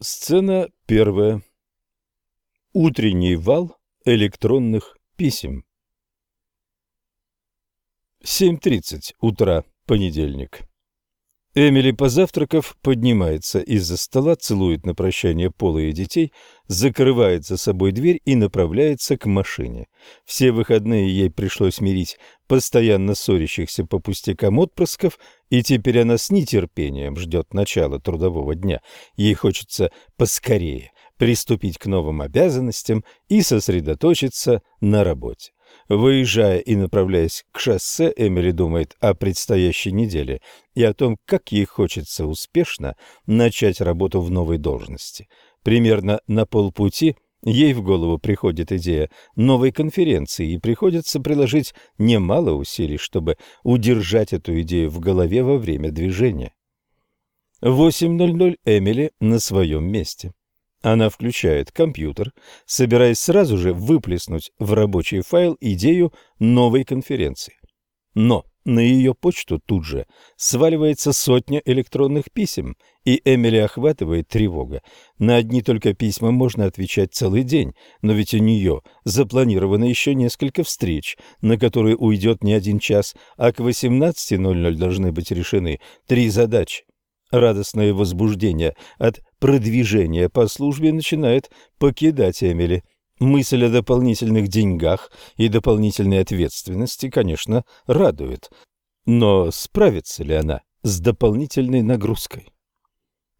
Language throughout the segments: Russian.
Сцена первая. Утренний вал электронных писем. 7.30 утра, понедельник. Эмили, позавтракав, поднимается из-за стола, целует на прощание Пола и детей, закрывает за собой дверь и направляется к машине. Все выходные ей пришлось мирить постоянно ссорящихся по пустякам отпрысков, и теперь она с нетерпением ждет начала трудового дня. Ей хочется поскорее приступить к новым обязанностям и сосредоточиться на работе. Выезжая и направляясь к шоссе, Эмили думает о предстоящей неделе и о том, как ей хочется успешно начать работу в новой должности. Примерно на полпути ей в голову приходит идея новой конференции, и приходится приложить немало усилий, чтобы удержать эту идею в голове во время движения. В 8.00 Эмили на своем месте. Она включает компьютер, собираясь сразу же выплеснуть в рабочий файл идею новой конференции. Но на ее почту тут же сваливается сотня электронных писем, и Эмили охватывает тревога. На одни только письма можно отвечать целый день, но ведь у нее запланировано еще несколько встреч, на которые уйдет не один час, а к 18.00 должны быть решены три задачи. Радостное возбуждение от продвижения по службе начинает покидать Эмили. Мысль о дополнительных деньгах и дополнительной ответственности, конечно, радует. Но справится ли она с дополнительной нагрузкой?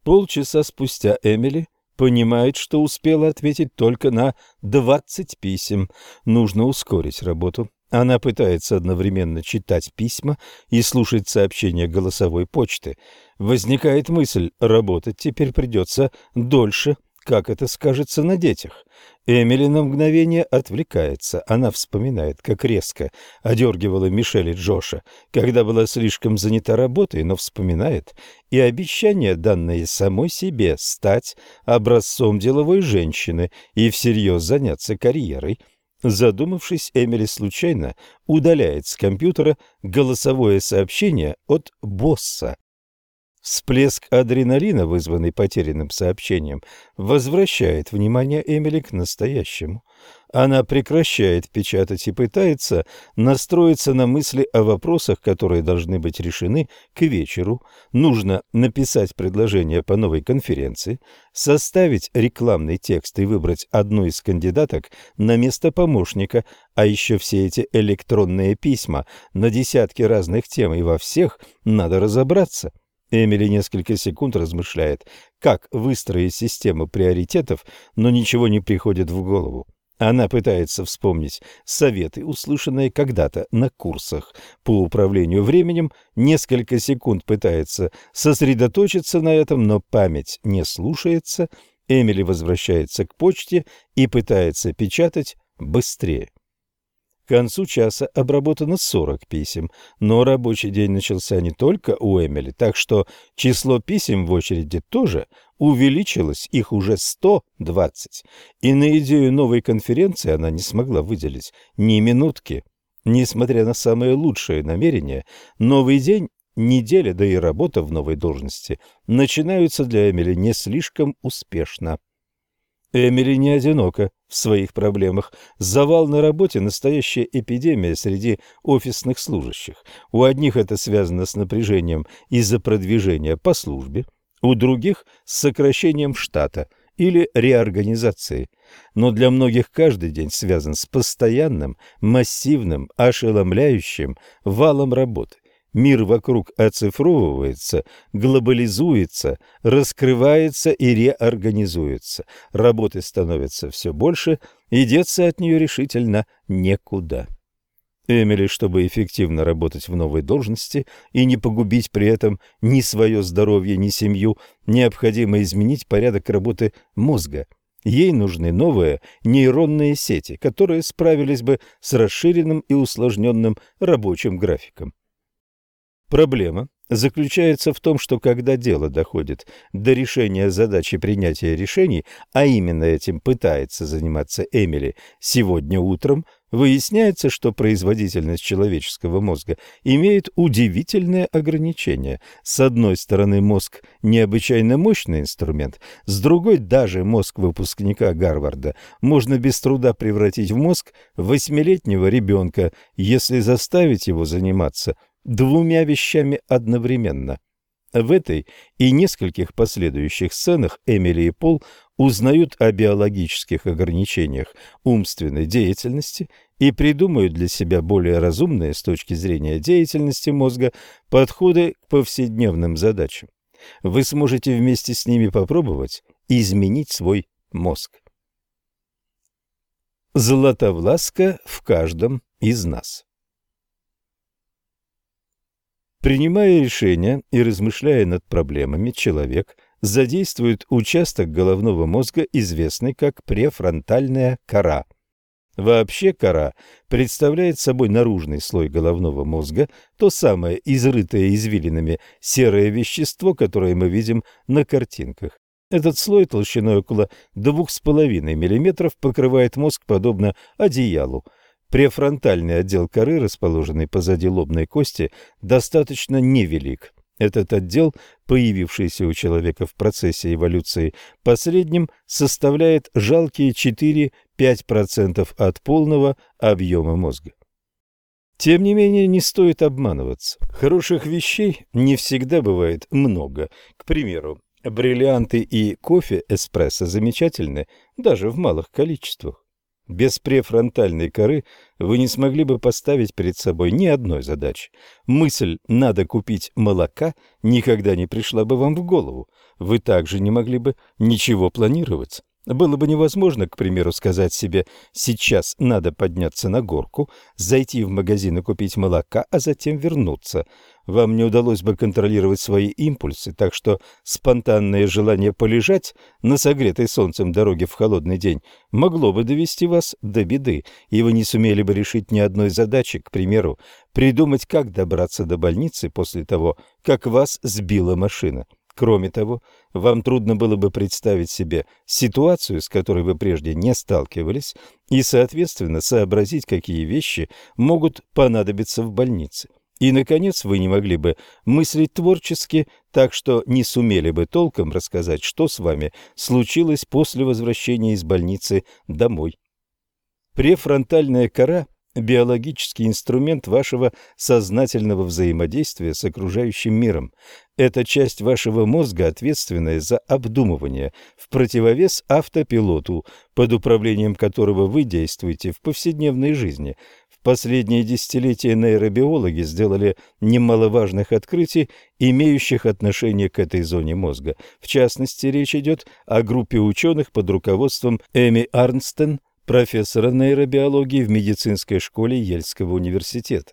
Полчаса спустя Эмили понимает, что успела ответить только на 20 писем. Нужно ускорить работу. Она пытается одновременно читать письма и слушать сообщения голосовой почты. Возникает мысль, работать теперь придется дольше, как это скажется на детях. Эмили на мгновение отвлекается. Она вспоминает, как резко одергивала Мишель и Джоша, когда была слишком занята работой, но вспоминает и обещание, данное самой себе, стать образцом деловой женщины и всерьез заняться карьерой – Задумавшись, Эмили случайно удаляет с компьютера голосовое сообщение от босса. Всплеск адреналина, вызванный потерянным сообщением, возвращает внимание Эмили к настоящему. Она прекращает печатать и пытается настроиться на мысли о вопросах, которые должны быть решены к вечеру. Нужно написать предложение по новой конференции, составить рекламный текст и выбрать одну из кандидаток на место помощника, а еще все эти электронные письма на десятки разных тем, и во всех надо разобраться. Эмили несколько секунд размышляет, как выстроить систему приоритетов, но ничего не приходит в голову. Она пытается вспомнить советы, услышанные когда-то на курсах по управлению временем, несколько секунд пытается сосредоточиться на этом, но память не слушается. Эмили возвращается к почте и пытается печатать быстрее. К концу часа обработано 40 писем, но рабочий день начался не только у Эмили, так что число писем в очереди тоже увеличилось, их уже 120. И на идею новой конференции она не смогла выделить ни минутки. Несмотря на самые лучшие намерения, новый день неделя, да и работа в новой должности начинаются для Эмили не слишком успешно. Эмили не одинока в своих проблемах. Завал на работе – настоящая эпидемия среди офисных служащих. У одних это связано с напряжением из-за продвижения по службе, у других – с сокращением штата или реорганизацией. Но для многих каждый день связан с постоянным, массивным, ошеломляющим валом работы. Мир вокруг оцифровывается, глобализуется, раскрывается и реорганизуется. Работы становится все больше, и деться от нее решительно некуда. Эмили, чтобы эффективно работать в новой должности и не погубить при этом ни свое здоровье, ни семью, необходимо изменить порядок работы мозга. Ей нужны новые нейронные сети, которые справились бы с расширенным и усложненным рабочим графиком. Проблема заключается в том, что когда дело доходит до решения задачи принятия решений, а именно этим пытается заниматься Эмили сегодня утром, выясняется, что производительность человеческого мозга имеет удивительное ограничение. С одной стороны, мозг – необычайно мощный инструмент, с другой – даже мозг выпускника Гарварда можно без труда превратить в мозг восьмилетнего ребенка, если заставить его заниматься двумя вещами одновременно. В этой и нескольких последующих сценах Эмили и Пол узнают о биологических ограничениях умственной деятельности и придумают для себя более разумные с точки зрения деятельности мозга подходы к повседневным задачам. Вы сможете вместе с ними попробовать изменить свой мозг. Златовласка в каждом из нас. Принимая решения и размышляя над проблемами, человек задействует участок головного мозга, известный как префронтальная кора. Вообще кора представляет собой наружный слой головного мозга, то самое изрытое извилинами серое вещество, которое мы видим на картинках. Этот слой толщиной около 2,5 мм покрывает мозг подобно одеялу – Префронтальный отдел коры, расположенный позади лобной кости, достаточно невелик. Этот отдел, появившийся у человека в процессе эволюции, посредним составляет жалкие 4-5% от полного объема мозга. Тем не менее, не стоит обманываться. Хороших вещей не всегда бывает много. К примеру, бриллианты и кофе эспрессо замечательны даже в малых количествах. Без префронтальной коры вы не смогли бы поставить перед собой ни одной задачи. Мысль «надо купить молока» никогда не пришла бы вам в голову. Вы также не могли бы ничего планировать. Было бы невозможно, к примеру, сказать себе «сейчас надо подняться на горку, зайти в магазин и купить молока, а затем вернуться». Вам не удалось бы контролировать свои импульсы, так что спонтанное желание полежать на согретой солнцем дороге в холодный день могло бы довести вас до беды, и вы не сумели бы решить ни одной задачи, к примеру, придумать, как добраться до больницы после того, как вас сбила машина. Кроме того, вам трудно было бы представить себе ситуацию, с которой вы прежде не сталкивались, и, соответственно, сообразить, какие вещи могут понадобиться в больнице. И, наконец, вы не могли бы мыслить творчески, так что не сумели бы толком рассказать, что с вами случилось после возвращения из больницы домой. Префронтальная кора – биологический инструмент вашего сознательного взаимодействия с окружающим миром. Это часть вашего мозга, ответственная за обдумывание, в противовес автопилоту, под управлением которого вы действуете в повседневной жизни. Последние десятилетия нейробиологи сделали немало важных открытий, имеющих отношение к этой зоне мозга. В частности, речь идет о группе ученых под руководством Эми Арнстен, профессора нейробиологии в медицинской школе Ельского университета.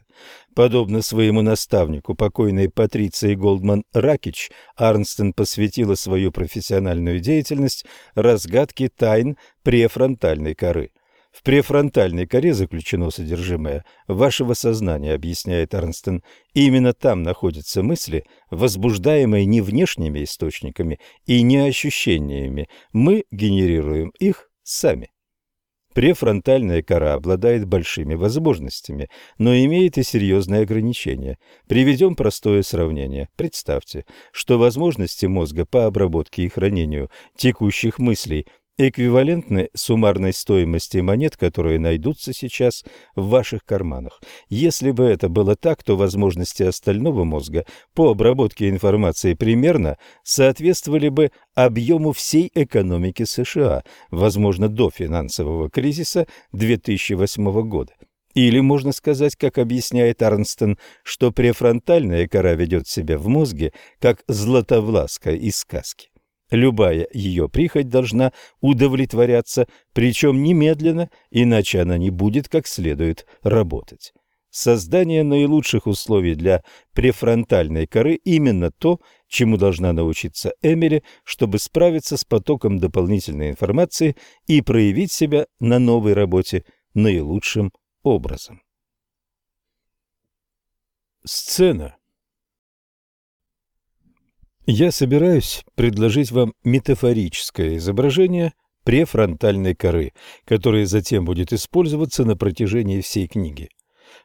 Подобно своему наставнику, покойной Патриции Голдман Ракич, Арнстен посвятила свою профессиональную деятельность разгадке тайн префронтальной коры. В префронтальной коре заключено содержимое вашего сознания, объясняет Арнстен. именно там находятся мысли, возбуждаемые не внешними источниками и не ощущениями. Мы генерируем их сами. Префронтальная кора обладает большими возможностями, но имеет и серьезные ограничения. Приведем простое сравнение. Представьте, что возможности мозга по обработке и хранению текущих мыслей – эквивалентны суммарной стоимости монет, которые найдутся сейчас в ваших карманах. Если бы это было так, то возможности остального мозга по обработке информации примерно соответствовали бы объему всей экономики США, возможно, до финансового кризиса 2008 года. Или можно сказать, как объясняет Арнстон, что префронтальная кора ведет себя в мозге, как златовласка из сказки. Любая ее прихоть должна удовлетворяться, причем немедленно, иначе она не будет как следует работать. Создание наилучших условий для префронтальной коры именно то, чему должна научиться Эмили, чтобы справиться с потоком дополнительной информации и проявить себя на новой работе наилучшим образом. Сцена я собираюсь предложить вам метафорическое изображение префронтальной коры, которая затем будет использоваться на протяжении всей книги.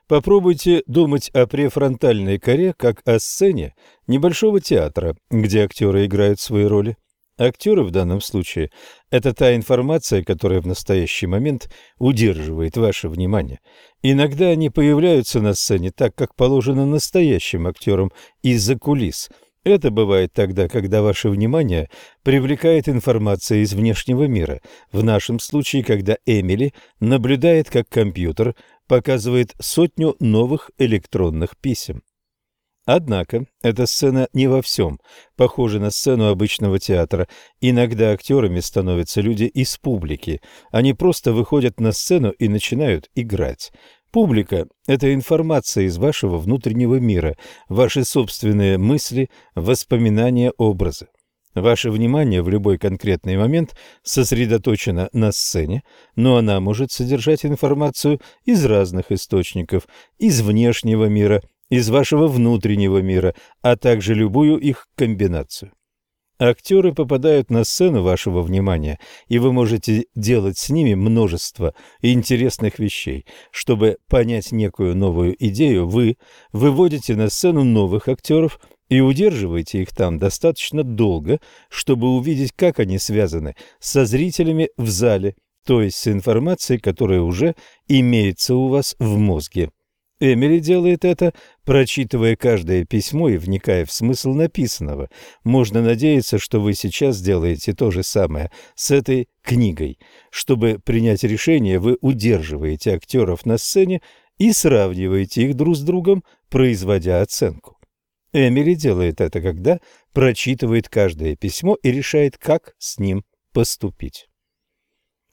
Попробуйте думать о префронтальной коре как о сцене небольшого театра, где актеры играют свои роли. Актеры в данном случае – это та информация, которая в настоящий момент удерживает ваше внимание. Иногда они появляются на сцене так, как положено настоящим актерам из-за кулис. Это бывает тогда, когда ваше внимание привлекает информация из внешнего мира. В нашем случае, когда Эмили наблюдает, как компьютер показывает сотню новых электронных писем. Однако эта сцена не во всем похожа на сцену обычного театра. Иногда актерами становятся люди из публики. Они просто выходят на сцену и начинают играть. Публика – это информация из вашего внутреннего мира, ваши собственные мысли, воспоминания, образы. Ваше внимание в любой конкретный момент сосредоточено на сцене, но она может содержать информацию из разных источников, из внешнего мира, из вашего внутреннего мира, а также любую их комбинацию. Актеры попадают на сцену вашего внимания, и вы можете делать с ними множество интересных вещей. Чтобы понять некую новую идею, вы выводите на сцену новых актеров и удерживаете их там достаточно долго, чтобы увидеть, как они связаны со зрителями в зале, то есть с информацией, которая уже имеется у вас в мозге. Эмили делает это, прочитывая каждое письмо и вникая в смысл написанного. Можно надеяться, что вы сейчас сделаете то же самое с этой книгой. Чтобы принять решение, вы удерживаете актеров на сцене и сравниваете их друг с другом, производя оценку. Эмили делает это, когда прочитывает каждое письмо и решает, как с ним поступить.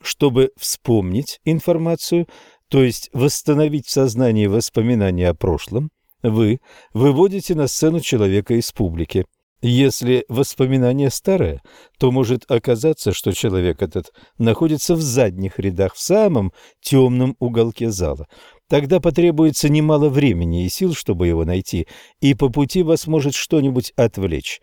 Чтобы вспомнить информацию, то есть восстановить в сознании воспоминания о прошлом, вы выводите на сцену человека из публики. Если воспоминание старое, то может оказаться, что человек этот находится в задних рядах, в самом темном уголке зала. Тогда потребуется немало времени и сил, чтобы его найти, и по пути вас может что-нибудь отвлечь.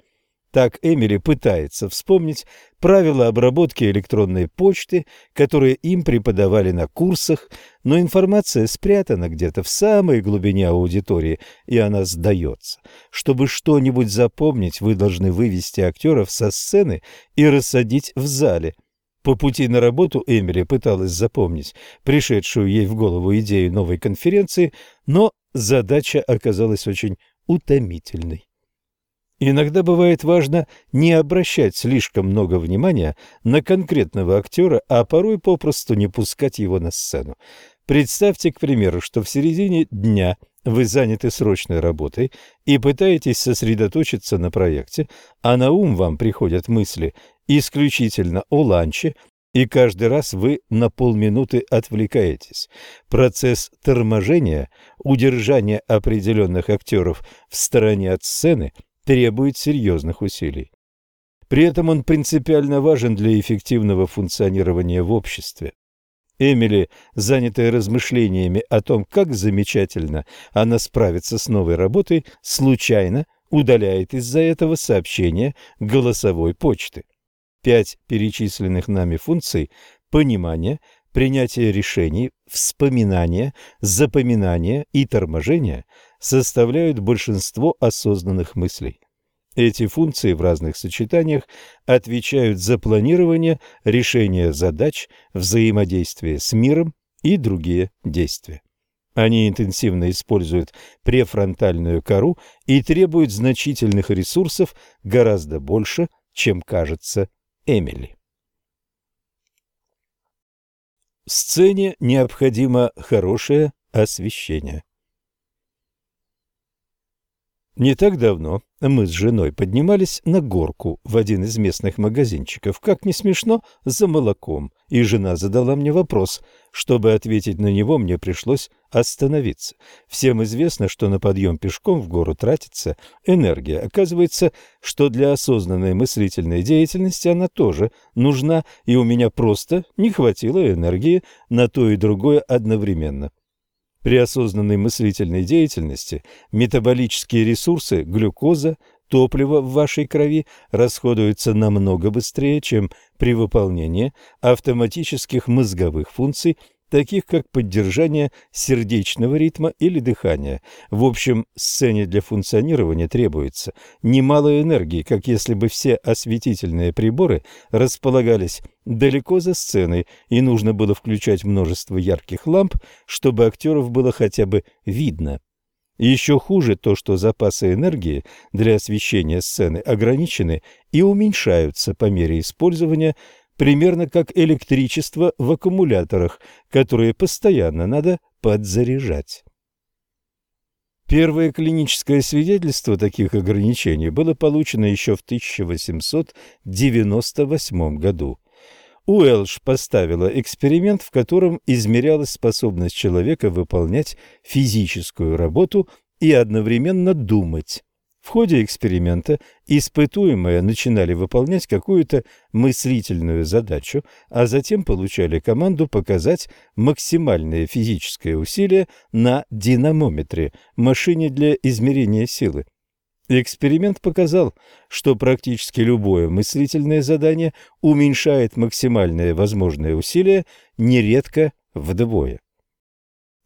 Так Эмили пытается вспомнить правила обработки электронной почты, которые им преподавали на курсах, но информация спрятана где-то в самой глубине аудитории, и она сдается. Чтобы что-нибудь запомнить, вы должны вывести актеров со сцены и рассадить в зале. По пути на работу Эмили пыталась запомнить пришедшую ей в голову идею новой конференции, но задача оказалась очень утомительной. Иногда бывает важно не обращать слишком много внимания на конкретного актера, а порой попросту не пускать его на сцену. Представьте, к примеру, что в середине дня вы заняты срочной работой и пытаетесь сосредоточиться на проекте, а на ум вам приходят мысли исключительно о ланче, и каждый раз вы на полминуты отвлекаетесь. Процесс торможения, удержания определенных актеров в стороне от сцены – требует серьезных усилий. При этом он принципиально важен для эффективного функционирования в обществе. Эмили, занятая размышлениями о том, как замечательно она справится с новой работой, случайно удаляет из-за этого сообщение голосовой почты. Пять перечисленных нами функций – понимание, принятие решений, вспоминание, запоминание и торможение составляют большинство осознанных мыслей. Эти функции в разных сочетаниях отвечают за планирование, решение задач, взаимодействие с миром и другие действия. Они интенсивно используют префронтальную кору и требуют значительных ресурсов гораздо больше, чем кажется Эмили. Сцене необходимо хорошее освещение. Не так давно мы с женой поднимались на горку в один из местных магазинчиков, как не смешно, за молоком, и жена задала мне вопрос. Чтобы ответить на него, мне пришлось остановиться. Всем известно, что на подъем пешком в гору тратится энергия. Оказывается, что для осознанной мыслительной деятельности она тоже нужна, и у меня просто не хватило энергии на то и другое одновременно. При осознанной мыслительной деятельности метаболические ресурсы глюкоза, топливо в вашей крови расходуется намного быстрее, чем при выполнении автоматических мозговых функций – таких как поддержание сердечного ритма или дыхания. В общем, сцене для функционирования требуется немало энергии, как если бы все осветительные приборы располагались далеко за сценой, и нужно было включать множество ярких ламп, чтобы актеров было хотя бы видно. Еще хуже то, что запасы энергии для освещения сцены ограничены и уменьшаются по мере использования примерно как электричество в аккумуляторах, которые постоянно надо подзаряжать. Первое клиническое свидетельство таких ограничений было получено еще в 1898 году. Уэлш поставила эксперимент, в котором измерялась способность человека выполнять физическую работу и одновременно думать. В ходе эксперимента испытуемые начинали выполнять какую-то мыслительную задачу, а затем получали команду показать максимальное физическое усилие на динамометре, машине для измерения силы. Эксперимент показал, что практически любое мыслительное задание уменьшает максимальное возможное усилие нередко вдвое.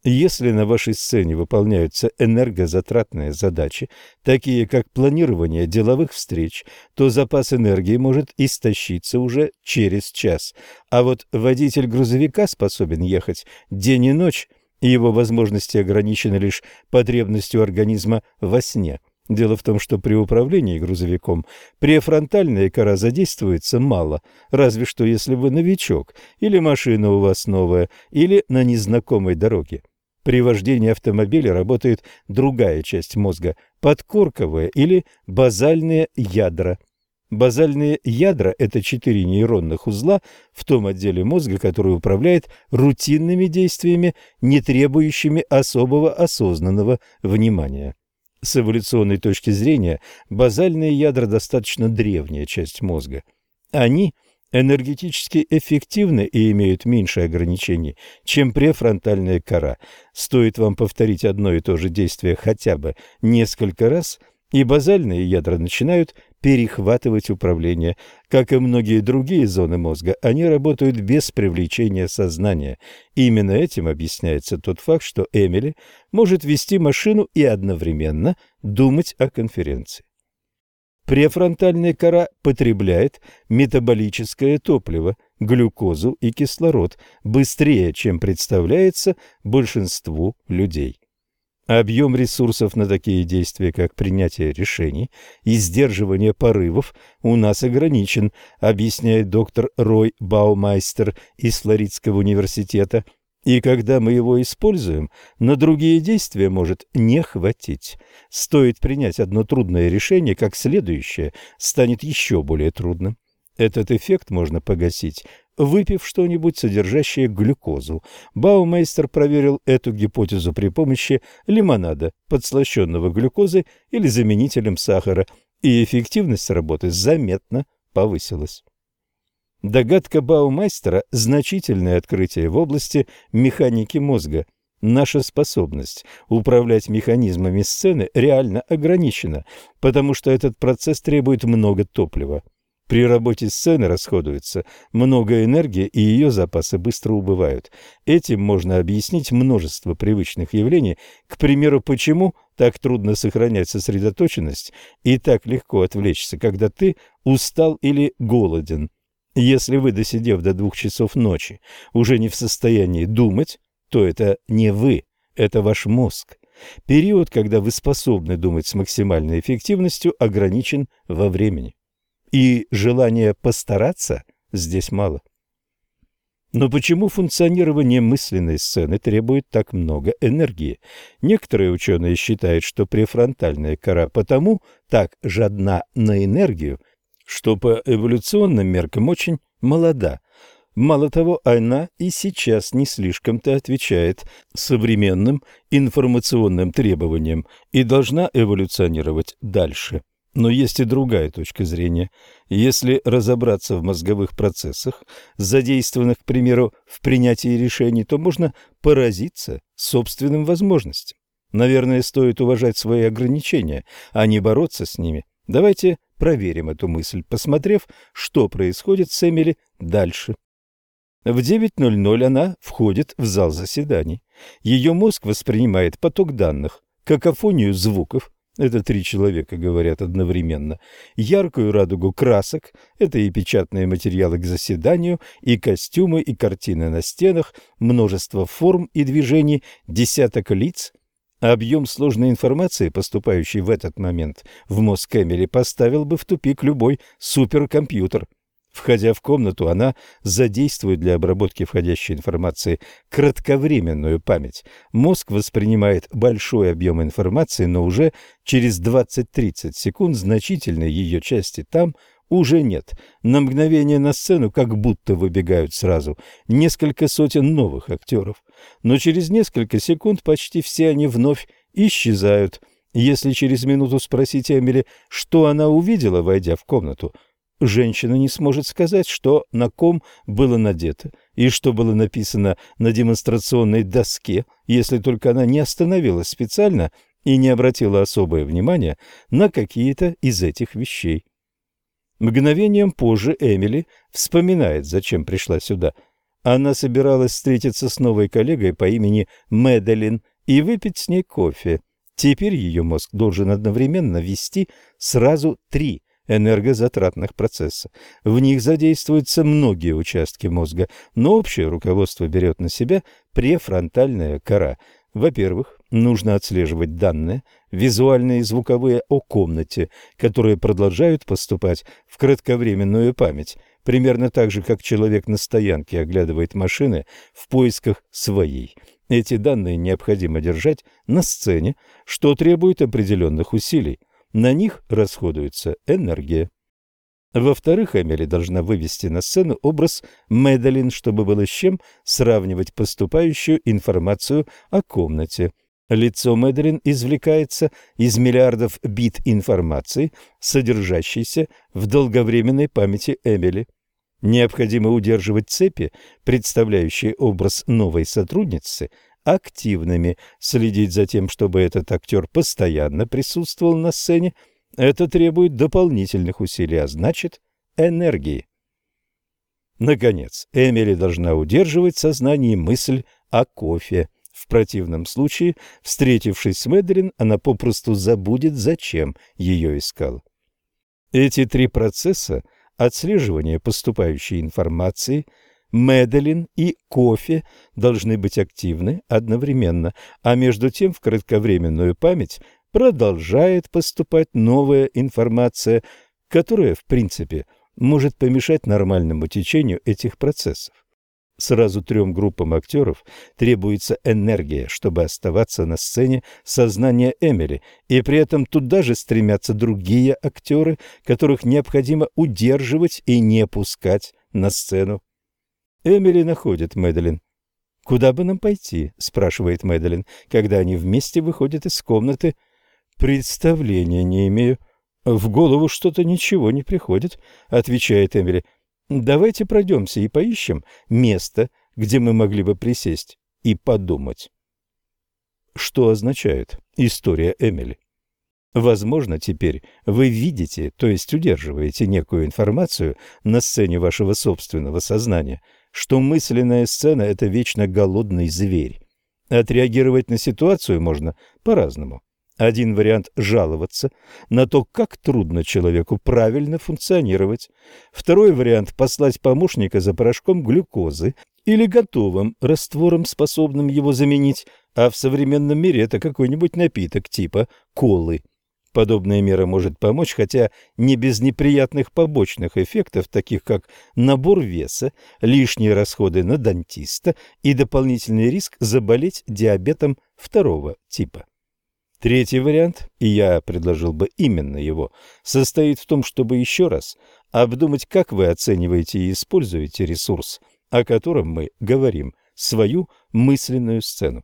Если на вашей сцене выполняются энергозатратные задачи, такие как планирование деловых встреч, то запас энергии может истощиться уже через час. А вот водитель грузовика способен ехать день и ночь, и его возможности ограничены лишь потребностью организма во сне. Дело в том, что при управлении грузовиком префронтальная кора задействуется мало, разве что если вы новичок, или машина у вас новая, или на незнакомой дороге. При вождении автомобиля работает другая часть мозга – подкорковые или базальные ядра. Базальные ядра – это четыре нейронных узла в том отделе мозга, который управляет рутинными действиями, не требующими особого осознанного внимания. С эволюционной точки зрения базальные ядра достаточно древняя часть мозга. Они – энергетически эффективны и имеют меньше ограничений, чем префронтальная кора. Стоит вам повторить одно и то же действие хотя бы несколько раз, и базальные ядра начинают перехватывать управление. Как и многие другие зоны мозга, они работают без привлечения сознания. Именно этим объясняется тот факт, что Эмили может вести машину и одновременно думать о конференции. Префронтальная кора потребляет метаболическое топливо, глюкозу и кислород быстрее, чем представляется большинству людей. Объем ресурсов на такие действия, как принятие решений и сдерживание порывов, у нас ограничен, объясняет доктор Рой Баумайстер из Флоридского университета – и когда мы его используем, на другие действия может не хватить. Стоит принять одно трудное решение, как следующее станет еще более трудным. Этот эффект можно погасить, выпив что-нибудь, содержащее глюкозу. Баумейстер проверил эту гипотезу при помощи лимонада, подслащенного глюкозой или заменителем сахара, и эффективность работы заметно повысилась. Догадка Баумайстера – значительное открытие в области механики мозга. Наша способность управлять механизмами сцены реально ограничена, потому что этот процесс требует много топлива. При работе сцены расходуется много энергии, и ее запасы быстро убывают. Этим можно объяснить множество привычных явлений, к примеру, почему так трудно сохранять сосредоточенность и так легко отвлечься, когда ты устал или голоден. Если вы, досидев до двух часов ночи, уже не в состоянии думать, то это не вы, это ваш мозг. Период, когда вы способны думать с максимальной эффективностью, ограничен во времени. И желания постараться здесь мало. Но почему функционирование мысленной сцены требует так много энергии? Некоторые ученые считают, что префронтальная кора потому так жадна на энергию, что по эволюционным меркам очень молода. Мало того, она и сейчас не слишком-то отвечает современным информационным требованиям и должна эволюционировать дальше. Но есть и другая точка зрения. Если разобраться в мозговых процессах, задействованных, к примеру, в принятии решений, то можно поразиться собственным возможностям. Наверное, стоит уважать свои ограничения, а не бороться с ними. Давайте проверим эту мысль, посмотрев, что происходит с Эмили дальше. В 9.00 она входит в зал заседаний. Ее мозг воспринимает поток данных, какофонию звуков, это три человека говорят одновременно, яркую радугу красок, это и печатные материалы к заседанию, и костюмы, и картины на стенах, множество форм и движений, десяток лиц. Объем сложной информации, поступающей в этот момент в мозг Эмили, поставил бы в тупик любой суперкомпьютер – Входя в комнату, она задействует для обработки входящей информации кратковременную память. Мозг воспринимает большой объем информации, но уже через 20-30 секунд значительной ее части там уже нет. На мгновение на сцену как будто выбегают сразу несколько сотен новых актеров. Но через несколько секунд почти все они вновь исчезают. Если через минуту спросить Эмили, что она увидела, войдя в комнату – женщина не сможет сказать, что на ком было надето и что было написано на демонстрационной доске, если только она не остановилась специально и не обратила особое внимание на какие-то из этих вещей. Мгновением позже Эмили вспоминает, зачем пришла сюда. Она собиралась встретиться с новой коллегой по имени Мэдалин и выпить с ней кофе. Теперь ее мозг должен одновременно вести сразу три энергозатратных процесса. В них задействуются многие участки мозга, но общее руководство берет на себя префронтальная кора. Во-первых, нужно отслеживать данные, визуальные и звуковые о комнате, которые продолжают поступать в кратковременную память, примерно так же, как человек на стоянке оглядывает машины в поисках своей. Эти данные необходимо держать на сцене, что требует определенных усилий на них расходуется энергия. Во-вторых, Эмили должна вывести на сцену образ Мэдалин, чтобы было с чем сравнивать поступающую информацию о комнате. Лицо Мэдалин извлекается из миллиардов бит информации, содержащейся в долговременной памяти Эмили. Необходимо удерживать цепи, представляющие образ новой сотрудницы – активными. Следить за тем, чтобы этот актер постоянно присутствовал на сцене, это требует дополнительных усилий, а значит энергии. Наконец, Эмили должна удерживать в сознании мысль о кофе. В противном случае, встретившись с Мэдрин, она попросту забудет, зачем ее искал. Эти три процесса – отслеживание поступающей информации – Медлин и кофе должны быть активны одновременно, а между тем в кратковременную память продолжает поступать новая информация, которая, в принципе, может помешать нормальному течению этих процессов. Сразу трем группам актеров требуется энергия, чтобы оставаться на сцене сознания Эмили, и при этом туда же стремятся другие актеры, которых необходимо удерживать и не пускать на сцену. Эмили находит Мэдалин. «Куда бы нам пойти?» – спрашивает Мэдалин, когда они вместе выходят из комнаты. «Представления не имею. В голову что-то ничего не приходит», – отвечает Эмили. «Давайте пройдемся и поищем место, где мы могли бы присесть и подумать». Что означает история Эмили? Возможно, теперь вы видите, то есть удерживаете некую информацию на сцене вашего собственного сознания – что мысленная сцена – это вечно голодный зверь. Отреагировать на ситуацию можно по-разному. Один вариант – жаловаться на то, как трудно человеку правильно функционировать. Второй вариант – послать помощника за порошком глюкозы или готовым раствором, способным его заменить, а в современном мире это какой-нибудь напиток типа колы – Подобная мера может помочь, хотя не без неприятных побочных эффектов, таких как набор веса, лишние расходы на дантиста и дополнительный риск заболеть диабетом второго типа. Третий вариант, и я предложил бы именно его, состоит в том, чтобы еще раз обдумать, как вы оцениваете и используете ресурс, о котором мы говорим, свою мысленную сцену.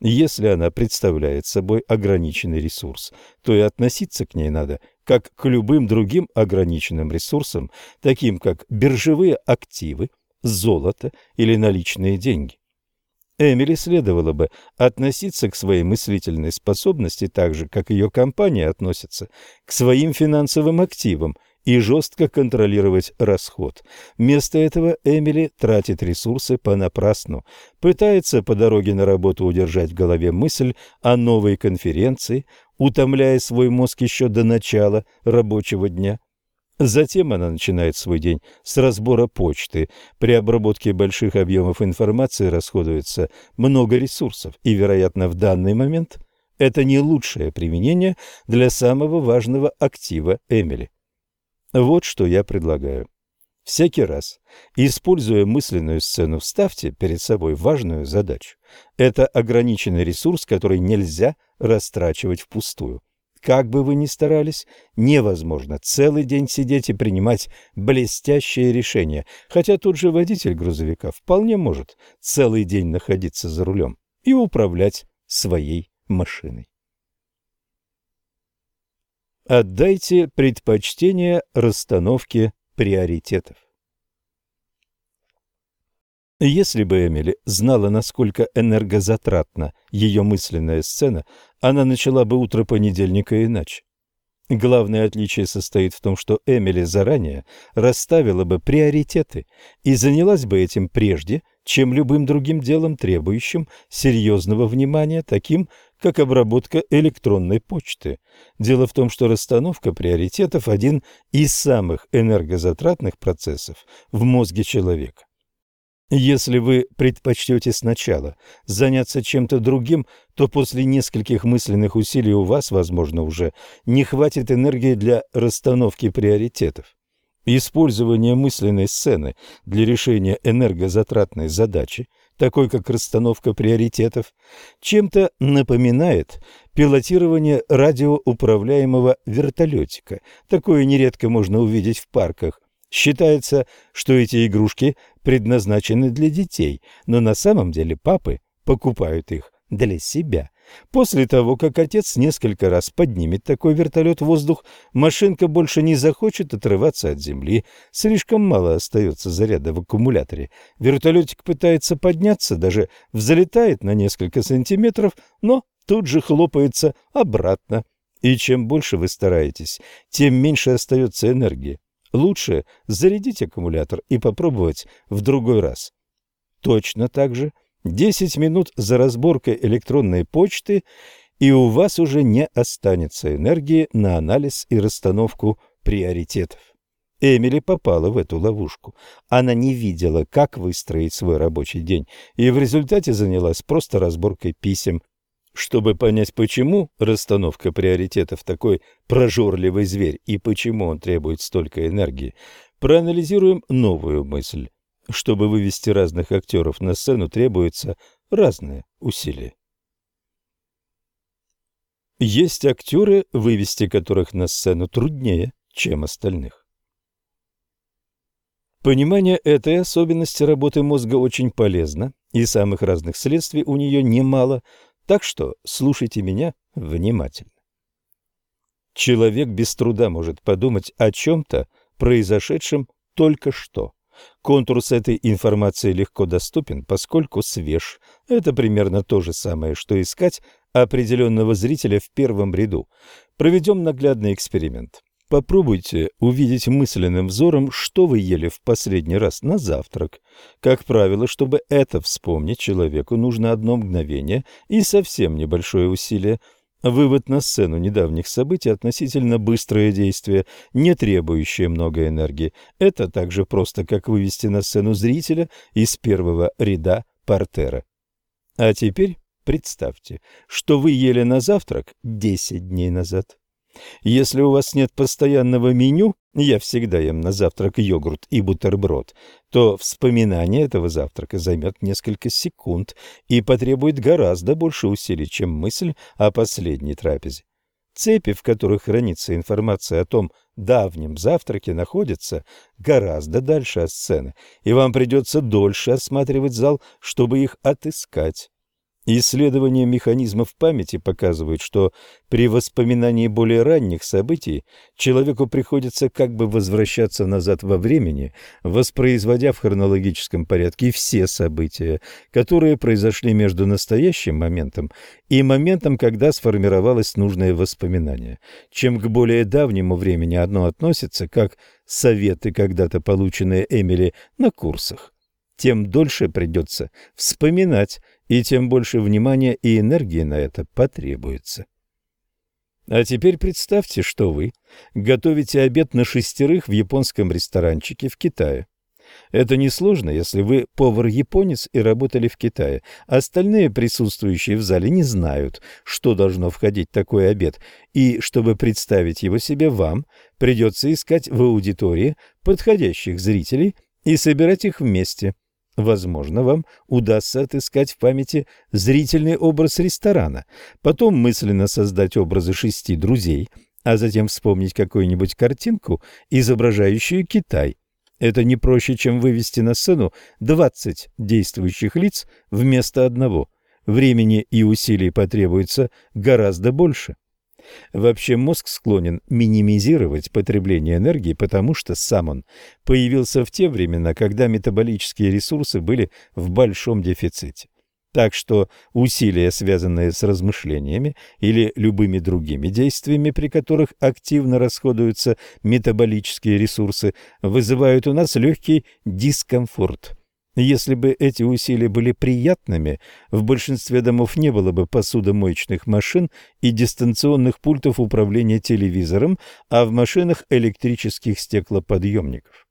Если она представляет собой ограниченный ресурс, то и относиться к ней надо как к любым другим ограниченным ресурсам, таким как биржевые активы, золото или наличные деньги. Эмили следовало бы относиться к своей мыслительной способности так же, как ее компания относится к своим финансовым активам и жестко контролировать расход. Вместо этого Эмили тратит ресурсы понапрасну, пытается по дороге на работу удержать в голове мысль о новой конференции, утомляя свой мозг еще до начала рабочего дня. Затем она начинает свой день с разбора почты. При обработке больших объемов информации расходуется много ресурсов, и, вероятно, в данный момент это не лучшее применение для самого важного актива Эмили. Вот что я предлагаю. Всякий раз, используя мысленную сцену, вставьте перед собой важную задачу. Это ограниченный ресурс, который нельзя растрачивать впустую. Как бы вы ни старались, невозможно целый день сидеть и принимать блестящие решения, хотя тот же водитель грузовика вполне может целый день находиться за рулем и управлять своей машиной. Отдайте предпочтение расстановке приоритетов. Если бы Эмили знала, насколько энергозатратна ее мысленная сцена, она начала бы утро понедельника иначе. Главное отличие состоит в том, что Эмили заранее расставила бы приоритеты и занялась бы этим прежде, чем любым другим делом, требующим серьезного внимания, таким как обработка электронной почты. Дело в том, что расстановка приоритетов – один из самых энергозатратных процессов в мозге человека. Если вы предпочтете сначала заняться чем-то другим, то после нескольких мысленных усилий у вас, возможно, уже не хватит энергии для расстановки приоритетов. Использование мысленной сцены для решения энергозатратной задачи, такой как расстановка приоритетов, чем-то напоминает пилотирование радиоуправляемого вертолетика. Такое нередко можно увидеть в парках. Считается, что эти игрушки предназначены для детей, но на самом деле папы покупают их для себя. После того, как отец несколько раз поднимет такой вертолет в воздух, машинка больше не захочет отрываться от земли. Слишком мало остается заряда в аккумуляторе. Вертолетик пытается подняться, даже взлетает на несколько сантиметров, но тут же хлопается обратно. И чем больше вы стараетесь, тем меньше остается энергии. Лучше зарядить аккумулятор и попробовать в другой раз. Точно так же 10 минут за разборкой электронной почты, и у вас уже не останется энергии на анализ и расстановку приоритетов. Эмили попала в эту ловушку. Она не видела, как выстроить свой рабочий день, и в результате занялась просто разборкой писем. Чтобы понять, почему расстановка приоритетов такой прожорливый зверь и почему он требует столько энергии, проанализируем новую мысль. Чтобы вывести разных актеров на сцену, требуется разные усилия. Есть актеры, вывести которых на сцену труднее, чем остальных. Понимание этой особенности работы мозга очень полезно, и самых разных следствий у нее немало, так что слушайте меня внимательно. Человек без труда может подумать о чем-то, произошедшем только что. Контур с этой информацией легко доступен, поскольку свеж. Это примерно то же самое, что искать определенного зрителя в первом ряду. Проведем наглядный эксперимент. Попробуйте увидеть мысленным взором, что вы ели в последний раз на завтрак. Как правило, чтобы это вспомнить человеку, нужно одно мгновение и совсем небольшое усилие – Вывод на сцену недавних событий относительно быстрое действие, не требующее много энергии. Это так же просто, как вывести на сцену зрителя из первого ряда портера. А теперь представьте, что вы ели на завтрак 10 дней назад. Если у вас нет постоянного меню, я всегда ем на завтрак йогурт и бутерброд, то вспоминание этого завтрака займет несколько секунд и потребует гораздо больше усилий, чем мысль о последней трапезе. Цепи, в которых хранится информация о том давнем завтраке, находятся гораздо дальше от сцены, и вам придется дольше осматривать зал, чтобы их отыскать. Исследования механизмов памяти показывают, что при воспоминании более ранних событий человеку приходится как бы возвращаться назад во времени, воспроизводя в хронологическом порядке все события, которые произошли между настоящим моментом и моментом, когда сформировалось нужное воспоминание. Чем к более давнему времени одно относится, как советы, когда-то полученные Эмили на курсах, тем дольше придется вспоминать и тем больше внимания и энергии на это потребуется. А теперь представьте, что вы готовите обед на шестерых в японском ресторанчике в Китае. Это несложно, если вы повар-японец и работали в Китае. Остальные присутствующие в зале не знают, что должно входить в такой обед, и чтобы представить его себе вам, придется искать в аудитории подходящих зрителей и собирать их вместе. Возможно, вам удастся отыскать в памяти зрительный образ ресторана, потом мысленно создать образы шести друзей, а затем вспомнить какую-нибудь картинку, изображающую Китай. Это не проще, чем вывести на сцену 20 действующих лиц вместо одного. Времени и усилий потребуется гораздо больше. Вообще мозг склонен минимизировать потребление энергии, потому что сам он появился в те времена, когда метаболические ресурсы были в большом дефиците. Так что усилия, связанные с размышлениями или любыми другими действиями, при которых активно расходуются метаболические ресурсы, вызывают у нас легкий дискомфорт – если бы эти усилия были приятными, в большинстве домов не было бы посудомоечных машин и дистанционных пультов управления телевизором, а в машинах электрических стеклоподъемников.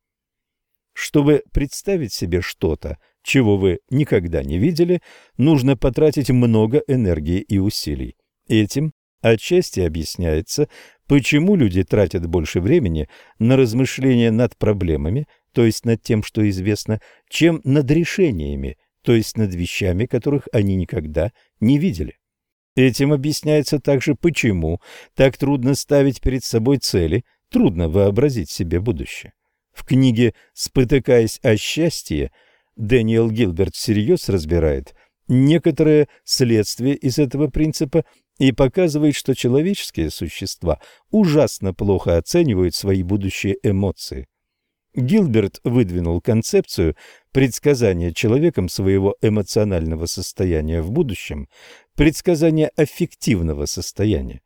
Чтобы представить себе что-то, чего вы никогда не видели, нужно потратить много энергии и усилий. Этим отчасти объясняется, почему люди тратят больше времени на размышления над проблемами, то есть над тем, что известно, чем над решениями, то есть над вещами, которых они никогда не видели. Этим объясняется также, почему так трудно ставить перед собой цели, трудно вообразить себе будущее. В книге «Спотыкаясь о счастье» Дэниел Гилберт всерьез разбирает некоторые следствия из этого принципа и показывает, что человеческие существа ужасно плохо оценивают свои будущие эмоции. Гилберт выдвинул концепцию предсказания человеком своего эмоционального состояния в будущем, предсказания аффективного состояния,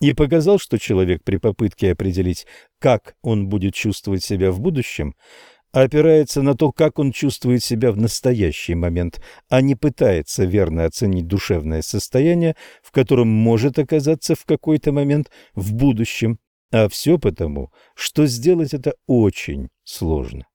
и показал, что человек при попытке определить, как он будет чувствовать себя в будущем, опирается на то, как он чувствует себя в настоящий момент, а не пытается верно оценить душевное состояние, в котором может оказаться в какой-то момент в будущем. А все потому, что сделать это очень сложно.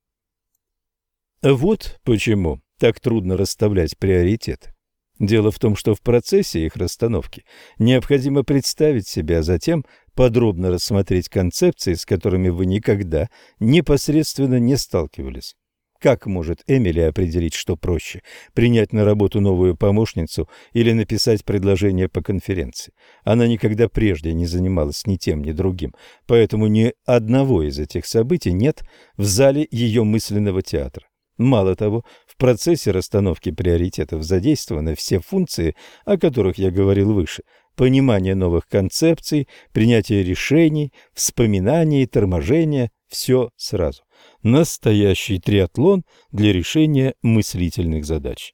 Вот почему так трудно расставлять приоритеты. Дело в том, что в процессе их расстановки необходимо представить себя, а затем подробно рассмотреть концепции, с которыми вы никогда непосредственно не сталкивались. Как может Эмили определить, что проще – принять на работу новую помощницу или написать предложение по конференции? Она никогда прежде не занималась ни тем, ни другим, поэтому ни одного из этих событий нет в зале ее мысленного театра. Мало того, в процессе расстановки приоритетов задействованы все функции, о которых я говорил выше – понимание новых концепций, принятие решений, вспоминание и торможение – все сразу настоящий триатлон для решения мыслительных задач.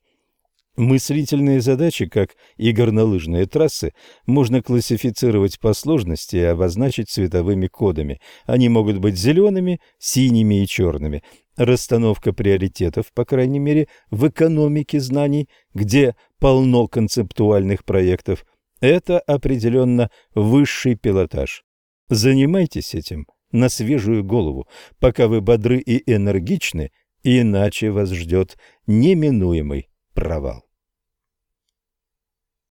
Мыслительные задачи, как и горнолыжные трассы, можно классифицировать по сложности и обозначить цветовыми кодами. Они могут быть зелеными, синими и черными. Расстановка приоритетов, по крайней мере, в экономике знаний, где полно концептуальных проектов, это определенно высший пилотаж. Занимайтесь этим на свежую голову, пока вы бодры и энергичны, иначе вас ждет неминуемый провал.